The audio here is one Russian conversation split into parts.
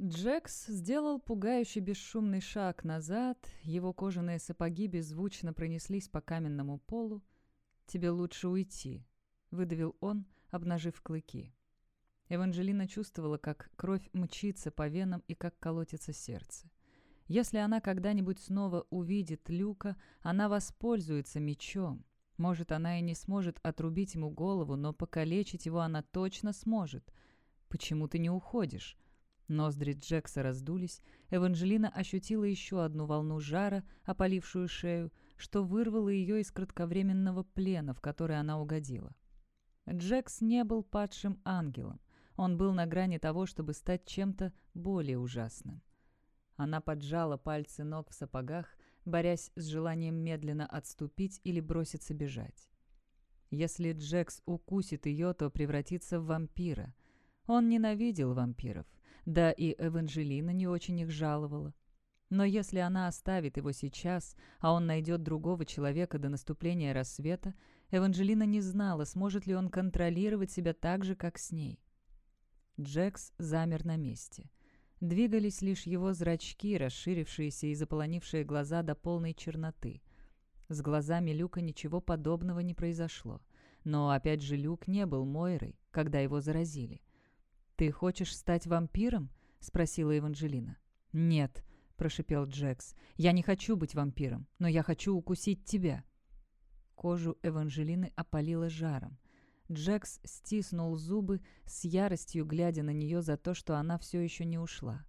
Джекс сделал пугающий бесшумный шаг назад, его кожаные сапоги беззвучно пронеслись по каменному полу. «Тебе лучше уйти», — выдавил он, обнажив клыки. Эванжелина чувствовала, как кровь мчится по венам и как колотится сердце. Если она когда-нибудь снова увидит Люка, она воспользуется мечом. Может, она и не сможет отрубить ему голову, но покалечить его она точно сможет. «Почему ты не уходишь?» Ноздри Джекса раздулись, Эванжелина ощутила еще одну волну жара, опалившую шею, что вырвало ее из кратковременного плена, в который она угодила. Джекс не был падшим ангелом. Он был на грани того, чтобы стать чем-то более ужасным. Она поджала пальцы ног в сапогах, борясь с желанием медленно отступить или броситься бежать. Если Джекс укусит ее, то превратится в вампира. Он ненавидел вампиров. Да и Эванжелина не очень их жаловала. Но если она оставит его сейчас, а он найдет другого человека до наступления рассвета, Эванжелина не знала, сможет ли он контролировать себя так же, как с ней. Джекс замер на месте. Двигались лишь его зрачки, расширившиеся и заполонившие глаза до полной черноты. С глазами Люка ничего подобного не произошло. Но опять же Люк не был Мойрой, когда его заразили. «Ты хочешь стать вампиром?» — спросила Эванжелина. «Нет», — прошипел Джекс. «Я не хочу быть вампиром, но я хочу укусить тебя». Кожу Эванжелины опалило жаром. Джекс стиснул зубы с яростью, глядя на нее за то, что она все еще не ушла.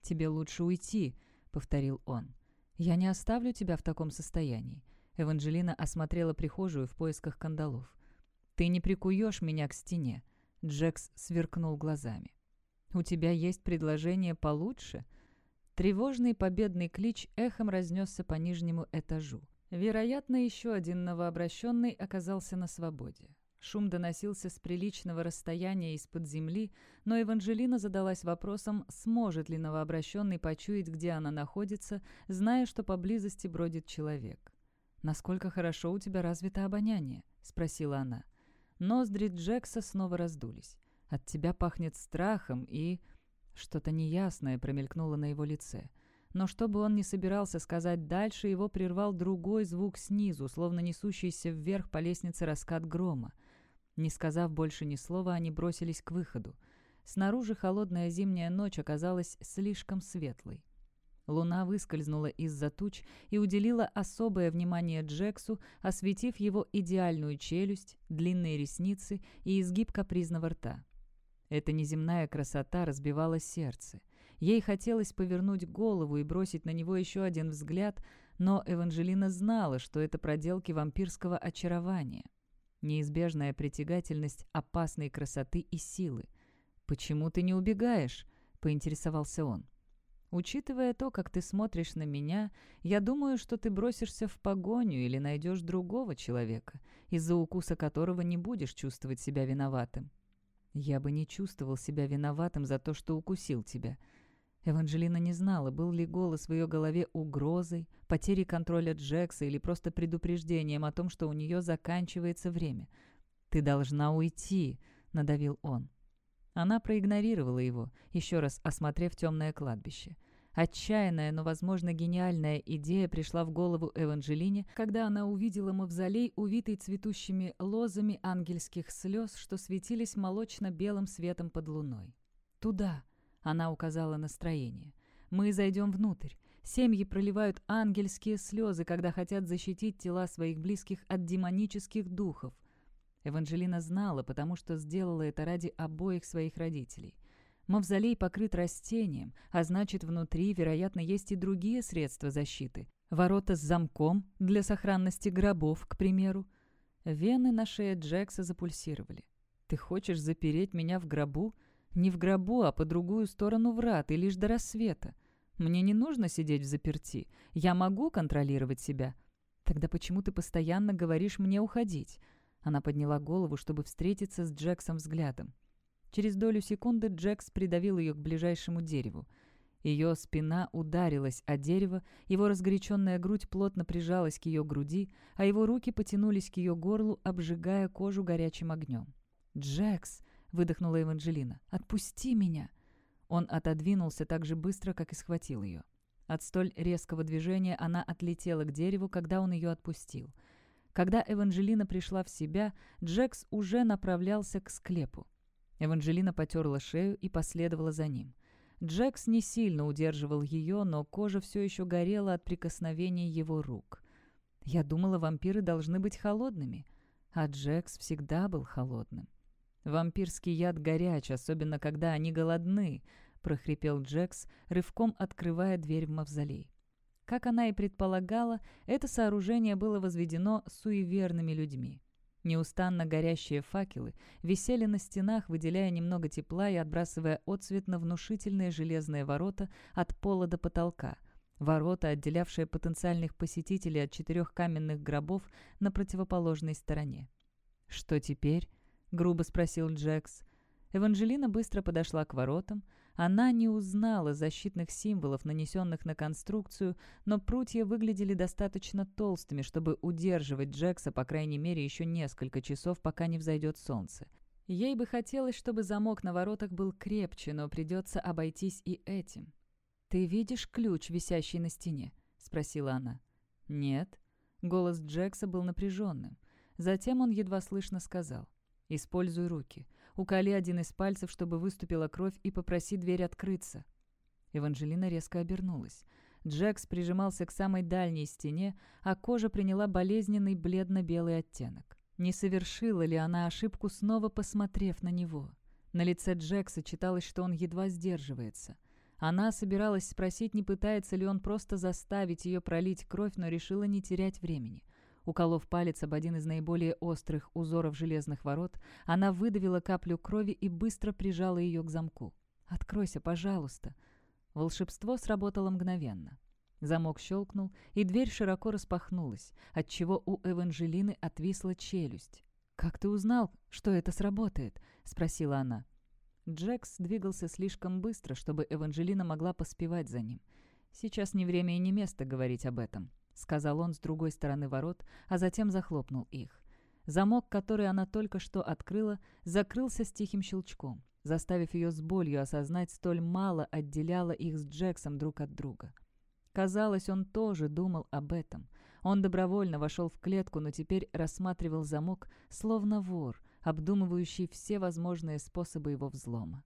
«Тебе лучше уйти», — повторил он. «Я не оставлю тебя в таком состоянии». Эванжелина осмотрела прихожую в поисках кандалов. «Ты не прикуешь меня к стене. Джекс сверкнул глазами. «У тебя есть предложение получше?» Тревожный победный клич эхом разнесся по нижнему этажу. Вероятно, еще один новообращенный оказался на свободе. Шум доносился с приличного расстояния из-под земли, но Эванжелина задалась вопросом, сможет ли новообращенный почуять, где она находится, зная, что поблизости бродит человек. «Насколько хорошо у тебя развито обоняние?» — спросила она. Ноздри Джекса снова раздулись. «От тебя пахнет страхом и...» Что-то неясное промелькнуло на его лице. Но что бы он ни собирался сказать дальше, его прервал другой звук снизу, словно несущийся вверх по лестнице раскат грома. Не сказав больше ни слова, они бросились к выходу. Снаружи холодная зимняя ночь оказалась слишком светлой. Луна выскользнула из-за туч и уделила особое внимание Джексу, осветив его идеальную челюсть, длинные ресницы и изгиб капризного рта. Эта неземная красота разбивала сердце. Ей хотелось повернуть голову и бросить на него еще один взгляд, но Эванжелина знала, что это проделки вампирского очарования. Неизбежная притягательность опасной красоты и силы. «Почему ты не убегаешь?» — поинтересовался он. Учитывая то, как ты смотришь на меня, я думаю, что ты бросишься в погоню или найдешь другого человека, из-за укуса которого не будешь чувствовать себя виноватым. Я бы не чувствовал себя виноватым за то, что укусил тебя. Эванжелина не знала, был ли голос в ее голове угрозой, потерей контроля Джекса или просто предупреждением о том, что у нее заканчивается время. «Ты должна уйти», — надавил он. Она проигнорировала его, еще раз осмотрев темное кладбище. Отчаянная, но, возможно, гениальная идея пришла в голову Эванжелине, когда она увидела мавзолей, увитый цветущими лозами ангельских слез, что светились молочно-белым светом под луной. «Туда!» — она указала настроение. «Мы зайдем внутрь. Семьи проливают ангельские слезы, когда хотят защитить тела своих близких от демонических духов. Эванжелина знала, потому что сделала это ради обоих своих родителей. Мавзолей покрыт растением, а значит, внутри, вероятно, есть и другие средства защиты. Ворота с замком для сохранности гробов, к примеру. Вены на шее Джекса запульсировали. «Ты хочешь запереть меня в гробу? Не в гробу, а по другую сторону врат и лишь до рассвета. Мне не нужно сидеть в заперти. Я могу контролировать себя. Тогда почему ты постоянно говоришь мне уходить? Она подняла голову, чтобы встретиться с Джексом взглядом. Через долю секунды Джекс придавил ее к ближайшему дереву. Ее спина ударилась о дерево, его разгоряченная грудь плотно прижалась к ее груди, а его руки потянулись к ее горлу, обжигая кожу горячим огнем. «Джекс!» — выдохнула Эванжелина. «Отпусти меня!» Он отодвинулся так же быстро, как и схватил ее. От столь резкого движения она отлетела к дереву, когда он ее отпустил. Когда Эванжелина пришла в себя, Джекс уже направлялся к склепу. Эванжелина потерла шею и последовала за ним. Джекс не сильно удерживал ее, но кожа все еще горела от прикосновений его рук. Я думала, вампиры должны быть холодными, а Джекс всегда был холодным. «Вампирский яд горяч, особенно когда они голодны», — прохрипел Джекс, рывком открывая дверь в мавзолей. Как она и предполагала, это сооружение было возведено суеверными людьми. Неустанно горящие факелы висели на стенах, выделяя немного тепла и отбрасывая отсвет на внушительные железные ворота от пола до потолка. Ворота, отделявшие потенциальных посетителей от четырех каменных гробов на противоположной стороне. «Что теперь?» — грубо спросил Джекс. Эванжелина быстро подошла к воротам. Она не узнала защитных символов, нанесенных на конструкцию, но прутья выглядели достаточно толстыми, чтобы удерживать Джекса, по крайней мере, еще несколько часов, пока не взойдет солнце. Ей бы хотелось, чтобы замок на воротах был крепче, но придется обойтись и этим. «Ты видишь ключ, висящий на стене?» — спросила она. «Нет». Голос Джекса был напряженным. Затем он едва слышно сказал. «Используй руки. Уколи один из пальцев, чтобы выступила кровь, и попроси дверь открыться». Эванжелина резко обернулась. Джекс прижимался к самой дальней стене, а кожа приняла болезненный бледно-белый оттенок. Не совершила ли она ошибку, снова посмотрев на него? На лице Джекса читалось, что он едва сдерживается. Она собиралась спросить, не пытается ли он просто заставить ее пролить кровь, но решила не терять времени. Уколов палец об один из наиболее острых узоров железных ворот, она выдавила каплю крови и быстро прижала ее к замку. «Откройся, пожалуйста!» Волшебство сработало мгновенно. Замок щелкнул, и дверь широко распахнулась, отчего у Эванжелины отвисла челюсть. «Как ты узнал, что это сработает?» — спросила она. Джекс двигался слишком быстро, чтобы Эванжелина могла поспевать за ним. Сейчас не время и не место говорить об этом сказал он с другой стороны ворот, а затем захлопнул их. Замок, который она только что открыла, закрылся с тихим щелчком, заставив ее с болью осознать, столь мало отделяло их с Джексом друг от друга. Казалось, он тоже думал об этом. Он добровольно вошел в клетку, но теперь рассматривал замок, словно вор, обдумывающий все возможные способы его взлома.